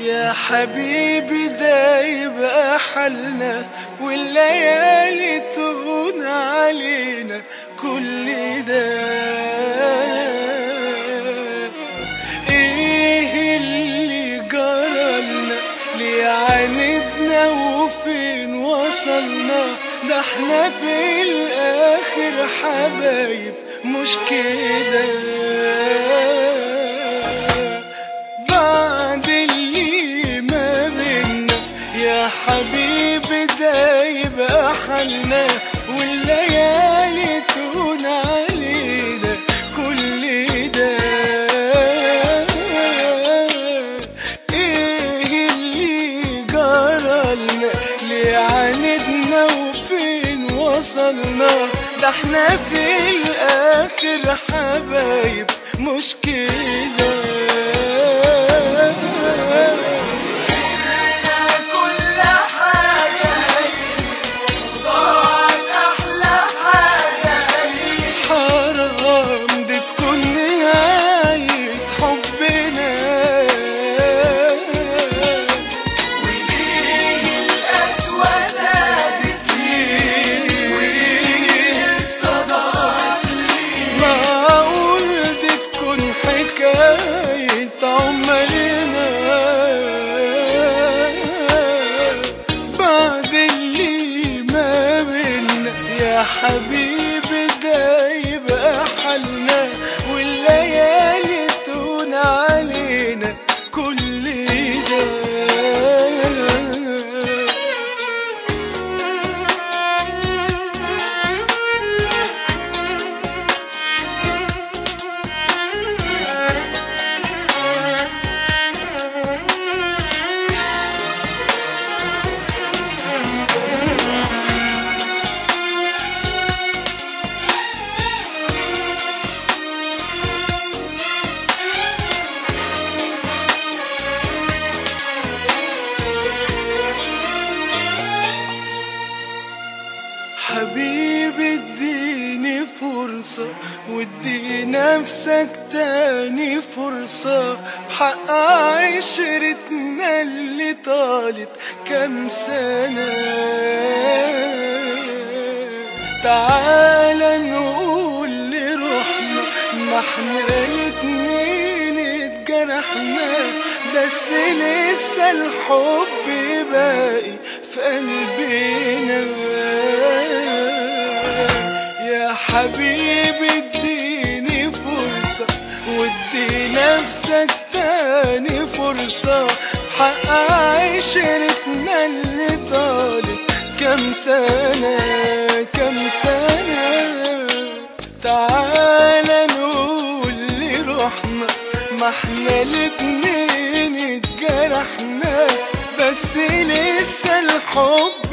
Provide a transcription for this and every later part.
يا حبيبي ده يبقى حالنا والليالي تهون علينا كل ده. إيه اللي جرالنا؟ ليه عاندنا وفين وصلنا؟ ده إحنا في الآخر حبايب مش كده. والليالي تهون علينا كل ده. إيه اللي جرالنا؟ ليه عاندنا وفين وصلنا؟ ده إحنا في الآخر حبايب مش فرصة وادي نفسك تاني فرصة. بحق عشرتنا اللي طالت كام سنة. تعال نقول لروحنا ما إحنا الاتنين اتجرحنا. بس لسه الحب باقي في قلبنا. حبيبي اديني فرصة وادي نفسك تاني فرصة. حق عشرتنا اللي طالت. كم سنة كم سنة؟ تعال نقول لروحنا ما إحنا الاتنين اتجرحنا. بس لسه الحب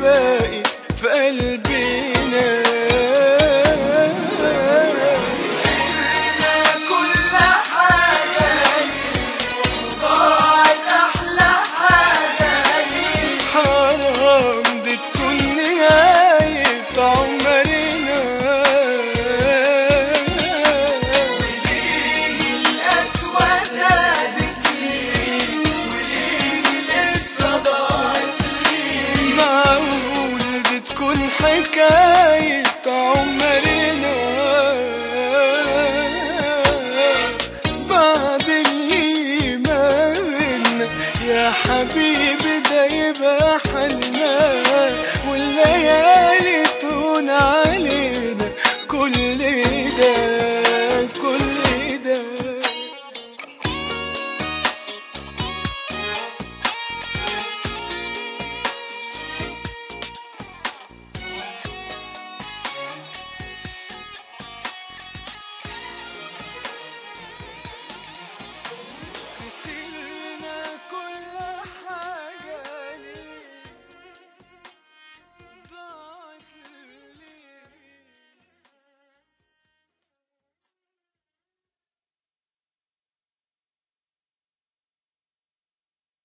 باقي في قلبنا. تكون حبيبي ده يبقى والليالي تهون علينا كل ده.